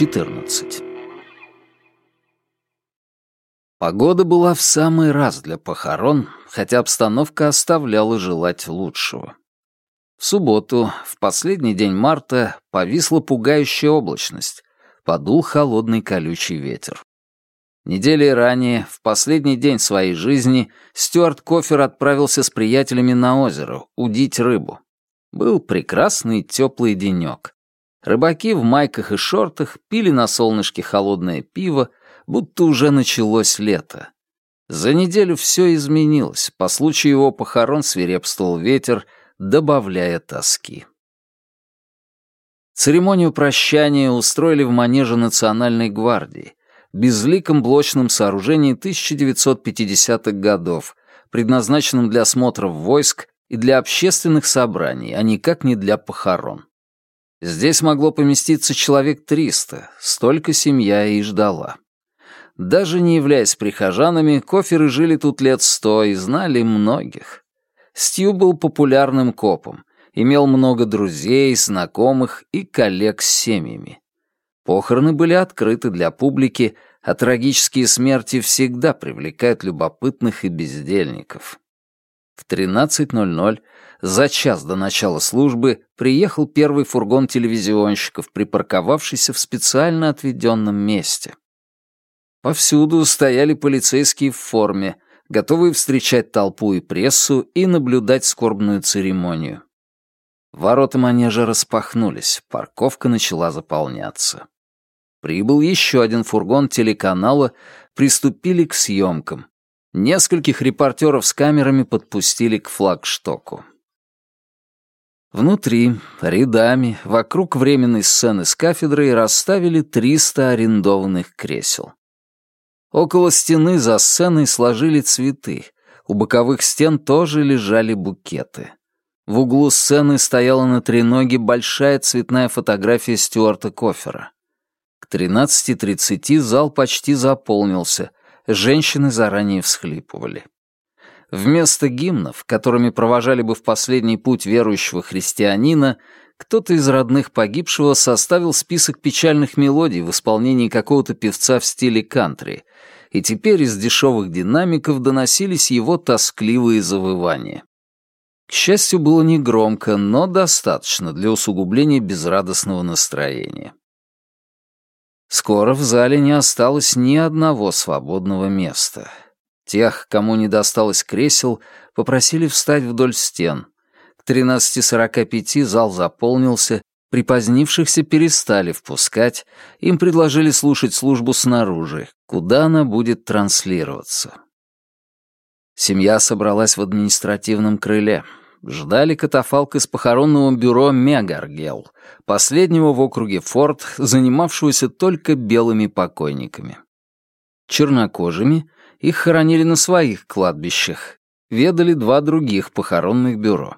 14. Погода была в самый раз для похорон, хотя обстановка оставляла желать лучшего. В субботу, в последний день марта, повисла пугающая облачность, подул холодный колючий ветер. Недели ранее, в последний день своей жизни, Стюарт Кофер отправился с приятелями на озеро удить рыбу. Был прекрасный теплый денек. Рыбаки в майках и шортах пили на солнышке холодное пиво, будто уже началось лето. За неделю все изменилось, по случаю его похорон свирепствовал ветер, добавляя тоски. Церемонию прощания устроили в манеже Национальной гвардии, безликом блочном сооружении 1950-х годов, предназначенном для осмотров войск и для общественных собраний, а никак не для похорон. Здесь могло поместиться человек 300, столько семья и ждала. Даже не являясь прихожанами, коферы жили тут лет сто и знали многих. Стью был популярным копом, имел много друзей, знакомых и коллег с семьями. Похороны были открыты для публики, а трагические смерти всегда привлекают любопытных и бездельников. В 13.00, за час до начала службы, приехал первый фургон телевизионщиков, припарковавшийся в специально отведенном месте. Повсюду стояли полицейские в форме, готовые встречать толпу и прессу и наблюдать скорбную церемонию. Ворота манежа распахнулись, парковка начала заполняться. Прибыл еще один фургон телеканала, приступили к съемкам. Нескольких репортеров с камерами подпустили к флагштоку. Внутри, рядами, вокруг временной сцены с кафедрой расставили 300 арендованных кресел. Около стены за сценой сложили цветы. У боковых стен тоже лежали букеты. В углу сцены стояла на треноге большая цветная фотография Стюарта Кофера. К 13.30 зал почти заполнился. Женщины заранее всхлипывали. Вместо гимнов, которыми провожали бы в последний путь верующего христианина, кто-то из родных погибшего составил список печальных мелодий в исполнении какого-то певца в стиле кантри, и теперь из дешевых динамиков доносились его тоскливые завывания. К счастью, было негромко, но достаточно для усугубления безрадостного настроения. Скоро в зале не осталось ни одного свободного места. Тех, кому не досталось кресел, попросили встать вдоль стен. К 13.45 зал заполнился, Припозднившихся перестали впускать, им предложили слушать службу снаружи, куда она будет транслироваться. Семья собралась в административном крыле. Ждали катафалк из похоронного бюро «Мегаргел», последнего в округе Форт, занимавшегося только белыми покойниками. Чернокожими их хоронили на своих кладбищах, ведали два других похоронных бюро.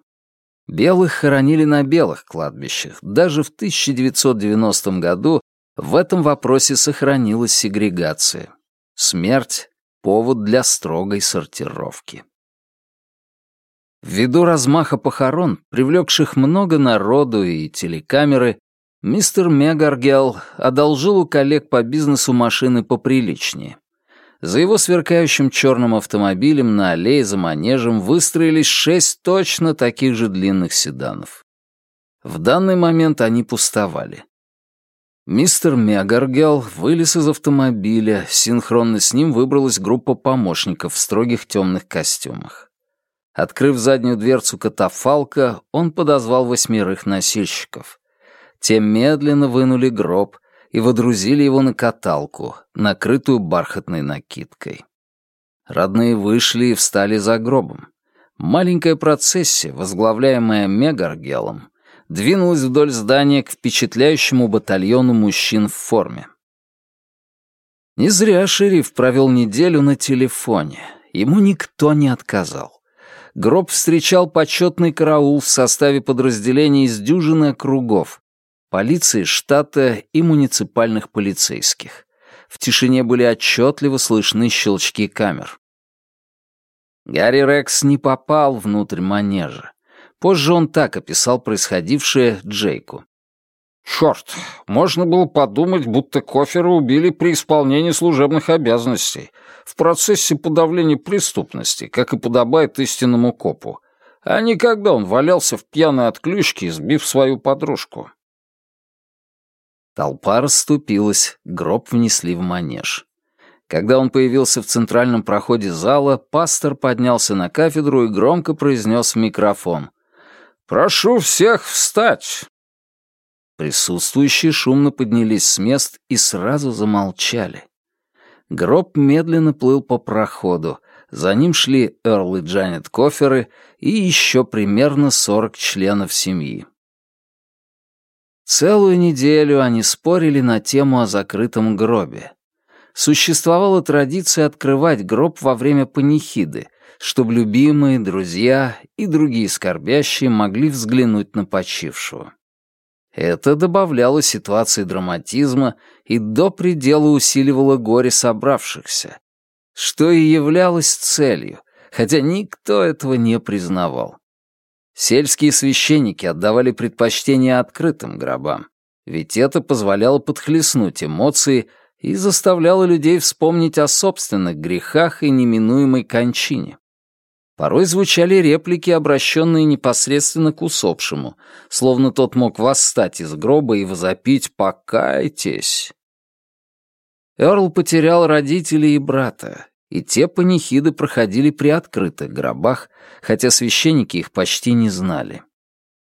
Белых хоронили на белых кладбищах. Даже в 1990 году в этом вопросе сохранилась сегрегация. Смерть — повод для строгой сортировки. Ввиду размаха похорон, привлекших много народу и телекамеры, мистер Мегаргел одолжил у коллег по бизнесу машины поприличнее. За его сверкающим черным автомобилем на аллее за манежем выстроились шесть точно таких же длинных седанов. В данный момент они пустовали. Мистер Мегаргел вылез из автомобиля, синхронно с ним выбралась группа помощников в строгих темных костюмах. Открыв заднюю дверцу катафалка, он подозвал восьмерых носильщиков. Те медленно вынули гроб, и водрузили его на каталку, накрытую бархатной накидкой. Родные вышли и встали за гробом. Маленькая процессия, возглавляемая Мегаргелом, двинулась вдоль здания к впечатляющему батальону мужчин в форме. Не зря шериф провел неделю на телефоне. Ему никто не отказал. Гроб встречал почетный караул в составе подразделений из дюжины округов, полиции штата и муниципальных полицейских. В тишине были отчетливо слышны щелчки камер. Гарри Рекс не попал внутрь манежа. Позже он так описал происходившее Джейку. Черт, можно было подумать, будто Кофера убили при исполнении служебных обязанностей, в процессе подавления преступности, как и подобает истинному копу, а не когда он валялся в пьяной отключке, сбив свою подружку. Толпа расступилась, гроб внесли в манеж. Когда он появился в центральном проходе зала, пастор поднялся на кафедру и громко произнес в микрофон. «Прошу всех встать!» Присутствующие шумно поднялись с мест и сразу замолчали. Гроб медленно плыл по проходу. За ним шли Эрл и Джанет Коферы и еще примерно сорок членов семьи. Целую неделю они спорили на тему о закрытом гробе. Существовала традиция открывать гроб во время панихиды, чтобы любимые, друзья и другие скорбящие могли взглянуть на почившего. Это добавляло ситуации драматизма и до предела усиливало горе собравшихся, что и являлось целью, хотя никто этого не признавал. Сельские священники отдавали предпочтение открытым гробам, ведь это позволяло подхлестнуть эмоции и заставляло людей вспомнить о собственных грехах и неминуемой кончине. Порой звучали реплики, обращенные непосредственно к усопшему, словно тот мог восстать из гроба и возопить «покайтесь». Эрл потерял родителей и брата, и те панихиды проходили при открытых гробах, хотя священники их почти не знали.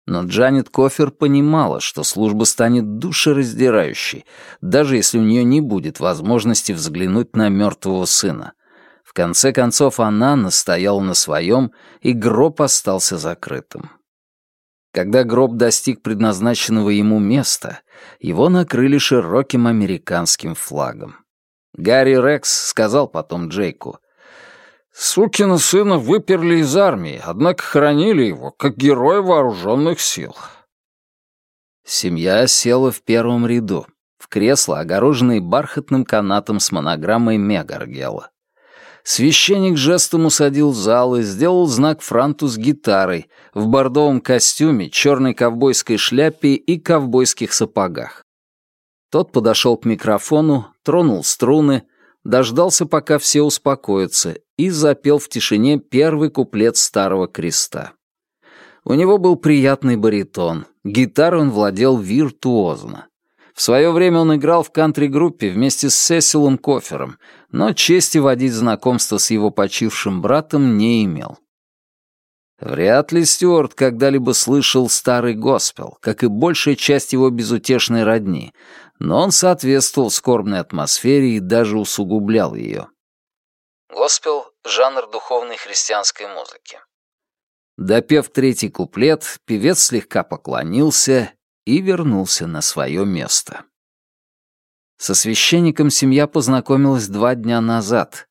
Но Джанет Кофер понимала, что служба станет душераздирающей, даже если у нее не будет возможности взглянуть на мертвого сына. В конце концов, она настояла на своем, и гроб остался закрытым. Когда гроб достиг предназначенного ему места, его накрыли широким американским флагом. Гарри Рекс сказал потом Джейку, «Сукина сына выперли из армии, однако хранили его, как героя вооруженных сил». Семья села в первом ряду, в кресло, огороженное бархатным канатом с монограммой Мегаргела. Священник жестом усадил зал и сделал знак франту с гитарой, в бордовом костюме, черной ковбойской шляпе и ковбойских сапогах. Тот подошел к микрофону, тронул струны, дождался, пока все успокоятся, и запел в тишине первый куплет Старого Креста. У него был приятный баритон, гитарой он владел виртуозно. В свое время он играл в кантри-группе вместе с Сесилом Кофером, но чести водить знакомство с его почившим братом не имел. Вряд ли Стюарт когда-либо слышал старый госпел, как и большая часть его безутешной родни, но он соответствовал скорбной атмосфере и даже усугублял ее. Госпел — жанр духовной христианской музыки. Допев третий куплет, певец слегка поклонился и вернулся на свое место. Со священником семья познакомилась два дня назад.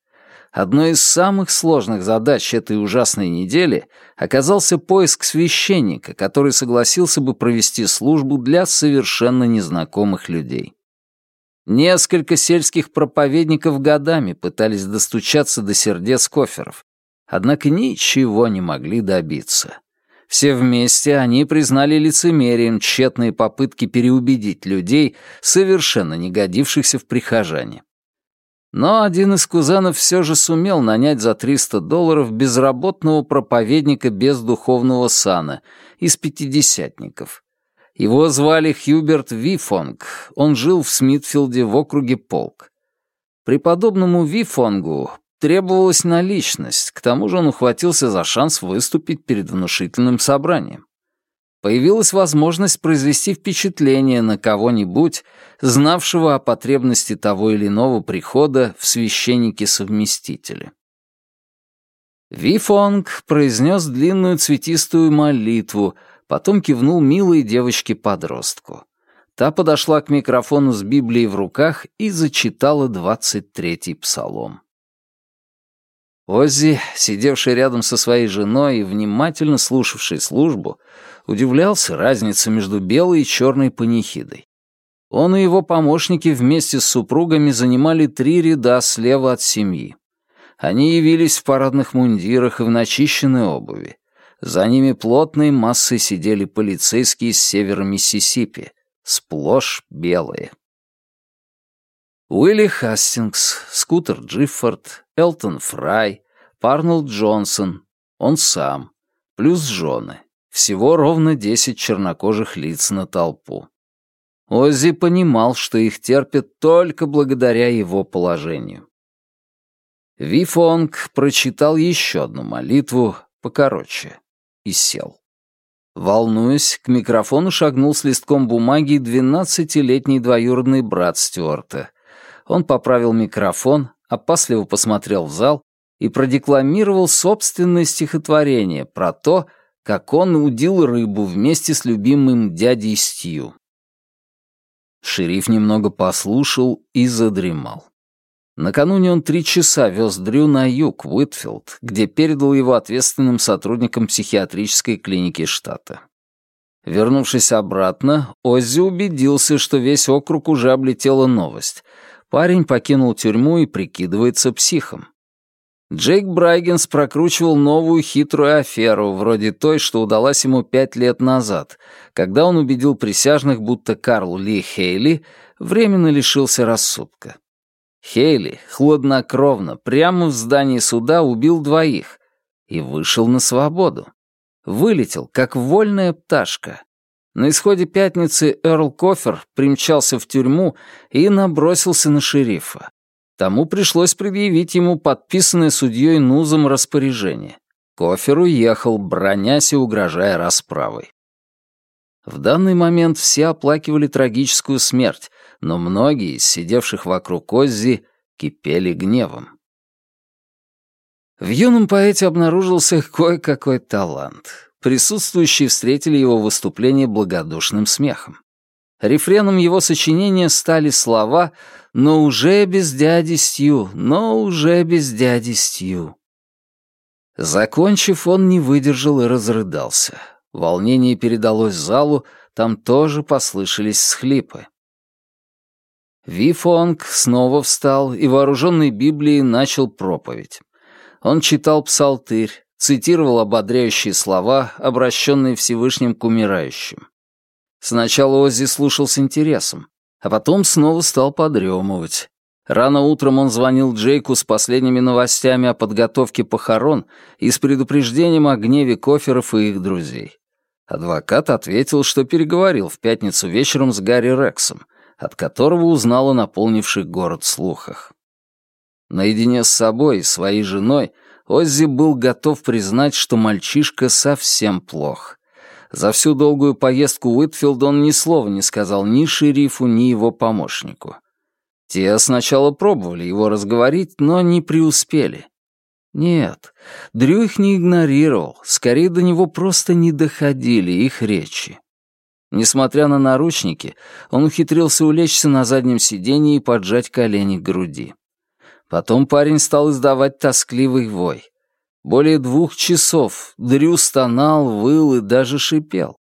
Одной из самых сложных задач этой ужасной недели оказался поиск священника, который согласился бы провести службу для совершенно незнакомых людей. Несколько сельских проповедников годами пытались достучаться до сердец коферов, однако ничего не могли добиться. Все вместе они признали лицемерием тщетные попытки переубедить людей, совершенно не годившихся в прихожане. Но один из кузенов все же сумел нанять за 300 долларов безработного проповедника без духовного сана из пятидесятников. Его звали Хьюберт Вифонг, он жил в Смитфилде в округе Полк. Преподобному Вифонгу Требовалась наличность, к тому же он ухватился за шанс выступить перед внушительным собранием. Появилась возможность произвести впечатление на кого-нибудь, знавшего о потребности того или иного прихода в священнике-совместителе. Вифонг произнес длинную цветистую молитву, потом кивнул милой девочке-подростку. Та подошла к микрофону с Библией в руках и зачитала двадцать третий псалом. Оззи, сидевший рядом со своей женой и внимательно слушавший службу, удивлялся разнице между белой и черной панихидой. Он и его помощники вместе с супругами занимали три ряда слева от семьи. Они явились в парадных мундирах и в начищенной обуви. За ними плотной массой сидели полицейские с севера Миссисипи, сплошь белые. Уилли Хастингс, Скутер Джиффорд, Элтон Фрай, Парнелл Джонсон, он сам, плюс жены. Всего ровно десять чернокожих лиц на толпу. Оззи понимал, что их терпят только благодаря его положению. Вифонг прочитал еще одну молитву, покороче, и сел. Волнуясь, к микрофону шагнул с листком бумаги двенадцатилетний двоюродный брат Стюарта. Он поправил микрофон, опасливо посмотрел в зал и продекламировал собственное стихотворение про то, как он удил рыбу вместе с любимым дядей Стью. Шериф немного послушал и задремал. Накануне он три часа вез Дрю на юг, в Уитфилд, где передал его ответственным сотрудникам психиатрической клиники штата. Вернувшись обратно, Оззи убедился, что весь округ уже облетела новость. Парень покинул тюрьму и прикидывается психом. Джейк Брайгенс прокручивал новую хитрую аферу, вроде той, что удалась ему пять лет назад, когда он убедил присяжных, будто Карл Ли Хейли временно лишился рассудка. Хейли хладнокровно прямо в здании суда убил двоих и вышел на свободу. Вылетел, как вольная пташка. На исходе пятницы Эрл Кофер примчался в тюрьму и набросился на шерифа. Тому пришлось предъявить ему подписанное судьей Нузом распоряжение. Кофер уехал, бронясь и угрожая расправой. В данный момент все оплакивали трагическую смерть, но многие из сидевших вокруг Оззи кипели гневом. В юном поэте обнаружился кое-какой талант. Присутствующие встретили его выступление благодушным смехом. Рефреном его сочинения стали слова «но уже без дяди Стью, но уже без дяди Стью». Закончив, он не выдержал и разрыдался. Волнение передалось залу, там тоже послышались схлипы. Вифонг снова встал и, вооруженный Библией, начал проповедь. Он читал псалтырь, цитировал ободряющие слова, обращенные Всевышним к умирающим. Сначала Оззи слушал с интересом, а потом снова стал подремывать. Рано утром он звонил Джейку с последними новостями о подготовке похорон и с предупреждением о гневе коферов и их друзей. Адвокат ответил, что переговорил в пятницу вечером с Гарри Рексом, от которого узнал о наполнивших город слухах. Наедине с собой и своей женой Оззи был готов признать, что мальчишка совсем плох. За всю долгую поездку Уитфилд он ни слова не сказал ни шерифу, ни его помощнику. Те сначала пробовали его разговорить, но не преуспели. Нет, Дрю их не игнорировал, скорее до него просто не доходили их речи. Несмотря на наручники, он ухитрился улечься на заднем сиденье и поджать колени к груди. Потом парень стал издавать тоскливый вой. Более двух часов Дрю стонал, выл и даже шипел.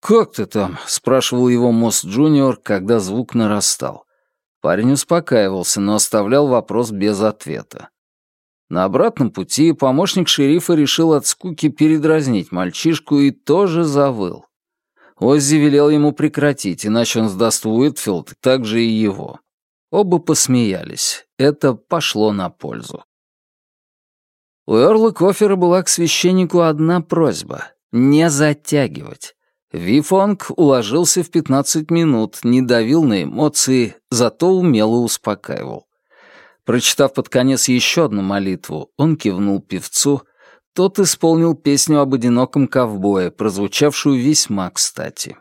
«Как ты там?» — спрашивал его Мосс Джуниор, когда звук нарастал. Парень успокаивался, но оставлял вопрос без ответа. На обратном пути помощник шерифа решил от скуки передразнить мальчишку и тоже завыл. Оззи велел ему прекратить, иначе он сдаст в Уитфилд также и его. Оба посмеялись. Это пошло на пользу. У Эрла Кофера была к священнику одна просьба — не затягивать. Вифонг уложился в 15 минут, не давил на эмоции, зато умело успокаивал. Прочитав под конец еще одну молитву, он кивнул певцу, тот исполнил песню об одиноком ковбое, прозвучавшую весьма кстати.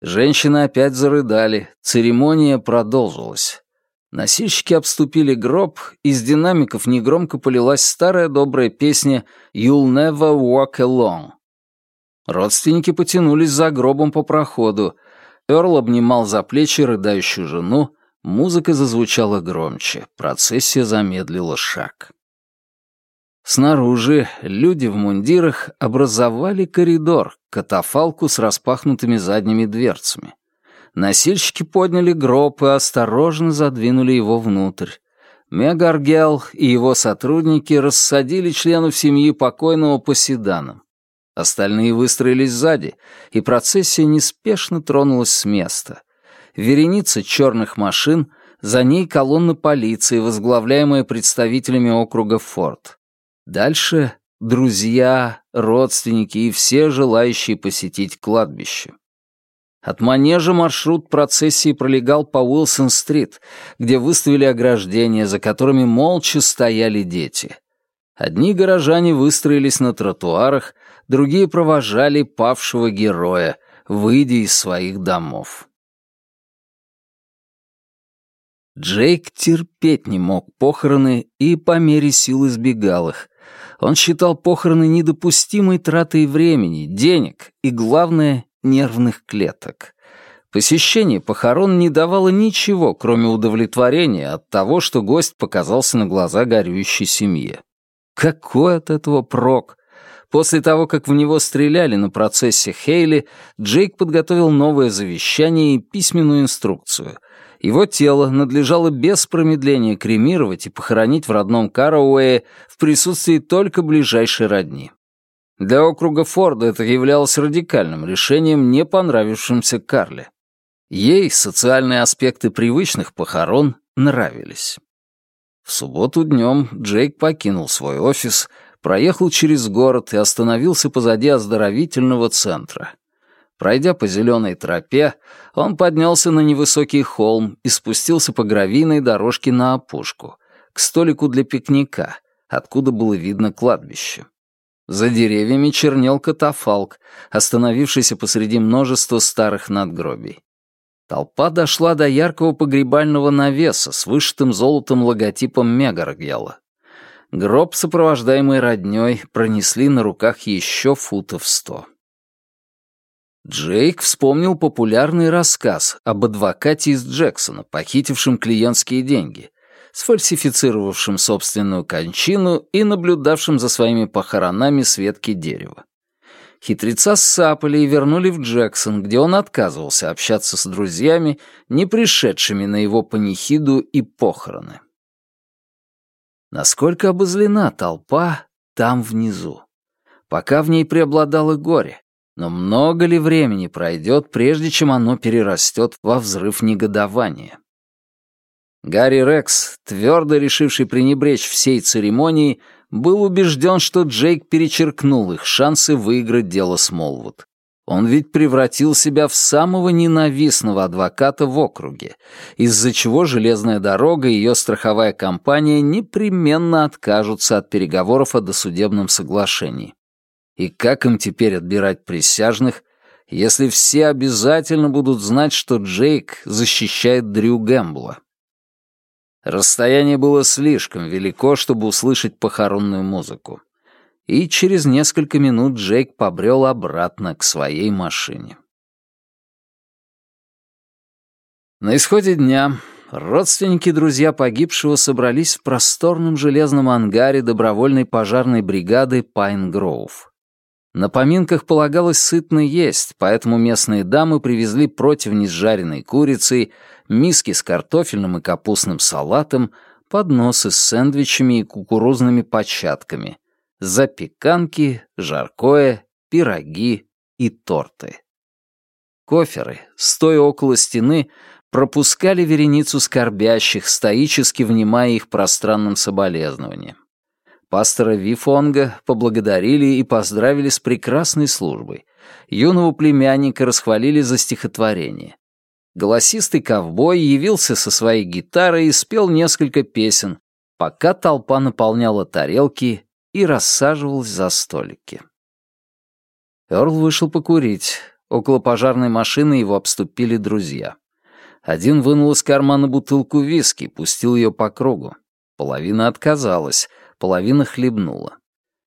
Женщины опять зарыдали, церемония продолжилась. Носильщики обступили гроб, из динамиков негромко полилась старая добрая песня «You'll never walk alone». Родственники потянулись за гробом по проходу. Эрл обнимал за плечи рыдающую жену, музыка зазвучала громче, процессия замедлила шаг. Снаружи люди в мундирах образовали коридор, катафалку с распахнутыми задними дверцами. Носильщики подняли гроб и осторожно задвинули его внутрь. Мегаргел и его сотрудники рассадили членов семьи покойного по седанам. Остальные выстроились сзади, и процессия неспешно тронулась с места. Вереница черных машин, за ней колонна полиции, возглавляемая представителями округа Форд. Дальше друзья, родственники и все желающие посетить кладбище. От манежа маршрут процессии пролегал по Уилсон-стрит, где выставили ограждения, за которыми молча стояли дети. Одни горожане выстроились на тротуарах, другие провожали павшего героя, выйдя из своих домов. Джейк терпеть не мог похороны и по мере сил избегал их. Он считал похороны недопустимой тратой времени, денег и, главное, нервных клеток. Посещение похорон не давало ничего, кроме удовлетворения от того, что гость показался на глаза горюющей семье. Какой от этого прок? После того, как в него стреляли на процессе Хейли, Джейк подготовил новое завещание и письменную инструкцию. Его тело надлежало без промедления кремировать и похоронить в родном Карауэе в присутствии только ближайшей родни. Для округа Форда это являлось радикальным решением, не понравившимся Карле. Ей социальные аспекты привычных похорон нравились. В субботу днем Джейк покинул свой офис, проехал через город и остановился позади оздоровительного центра. Пройдя по зеленой тропе, он поднялся на невысокий холм и спустился по гравийной дорожке на опушку, к столику для пикника, откуда было видно кладбище. За деревьями чернел катафалк, остановившийся посреди множества старых надгробий. Толпа дошла до яркого погребального навеса с вышитым золотом логотипом Мегаргела. Гроб, сопровождаемый роднёй, пронесли на руках еще футов сто. Джейк вспомнил популярный рассказ об адвокате из Джексона, похитившем клиентские деньги, сфальсифицировавшим собственную кончину и наблюдавшим за своими похоронами с ветки дерева. Хитреца сапали и вернули в Джексон, где он отказывался общаться с друзьями, не пришедшими на его панихиду и похороны. Насколько обозлена толпа там внизу. Пока в ней преобладало горе, но много ли времени пройдет, прежде чем оно перерастет во взрыв негодования? Гарри Рекс, твердо решивший пренебречь всей церемонии, был убежден, что Джейк перечеркнул их шансы выиграть дело Смолвуд. Он ведь превратил себя в самого ненавистного адвоката в округе, из-за чего железная дорога и ее страховая компания непременно откажутся от переговоров о досудебном соглашении. И как им теперь отбирать присяжных, если все обязательно будут знать, что Джейк защищает Дрю Гэмбла? Расстояние было слишком велико, чтобы услышать похоронную музыку. И через несколько минут Джейк побрел обратно к своей машине. На исходе дня родственники друзья погибшего собрались в просторном железном ангаре добровольной пожарной бригады Пайн Гроув. На поминках полагалось сытно есть, поэтому местные дамы привезли противни с жареной курицей, миски с картофельным и капустным салатом, подносы с сэндвичами и кукурузными початками, запеканки, жаркое, пироги и торты. Коферы, стоя около стены, пропускали вереницу скорбящих, стоически внимая их пространным соболезнованием. Пастора Вифонга поблагодарили и поздравили с прекрасной службой. Юного племянника расхвалили за стихотворение. Голосистый ковбой явился со своей гитарой и спел несколько песен, пока толпа наполняла тарелки и рассаживалась за столики. Эрл вышел покурить. Около пожарной машины его обступили друзья. Один вынул из кармана бутылку виски, пустил ее по кругу. Половина отказалась, половина хлебнула.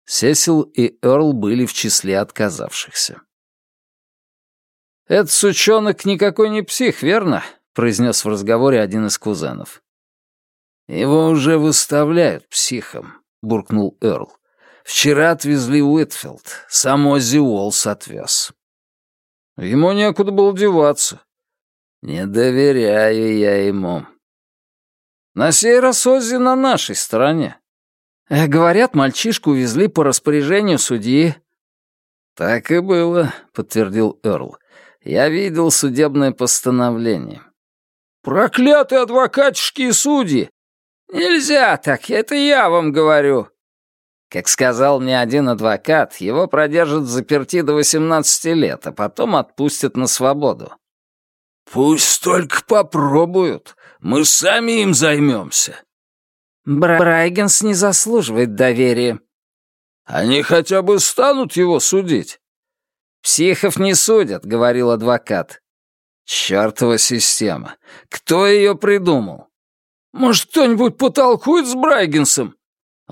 Сесил и Эрл были в числе отказавшихся. «Этот сучонок никакой не псих, верно?» — произнес в разговоре один из кузенов. «Его уже выставляют психом», — буркнул Эрл. «Вчера отвезли Уитфилд, сам Оззи Уолс отвез». «Ему некуда было деваться». «Не доверяю я ему». «На сей раз Оззи на нашей стороне». «Говорят, мальчишку увезли по распоряжению судьи». «Так и было», — подтвердил Эрл. «Я видел судебное постановление». «Проклятые адвокатишки и судьи! Нельзя так, это я вам говорю!» Как сказал мне один адвокат, его продержат в заперти до 18 лет, а потом отпустят на свободу. «Пусть только попробуют. Мы сами им займемся». Брайгенс не заслуживает доверия. Они хотя бы станут его судить. «Психов не судят», — говорил адвокат. «Чёртова система. Кто ее придумал?» «Может, кто-нибудь потолкует с Брайгенсом?»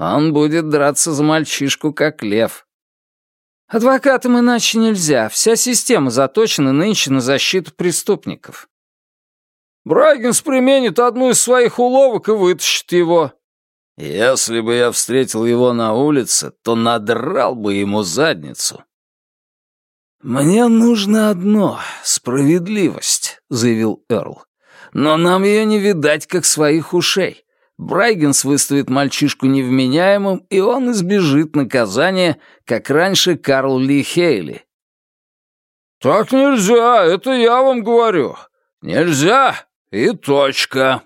Он будет драться за мальчишку, как лев. Адвокатам иначе нельзя. Вся система заточена нынче на защиту преступников. Брайгенс применит одну из своих уловок и вытащит его. Если бы я встретил его на улице, то надрал бы ему задницу. «Мне нужно одно — справедливость», — заявил Эрл. «Но нам ее не видать, как своих ушей. Брайгенс выставит мальчишку невменяемым, и он избежит наказания, как раньше Карл Ли Хейли. «Так нельзя, это я вам говорю. Нельзя и точка».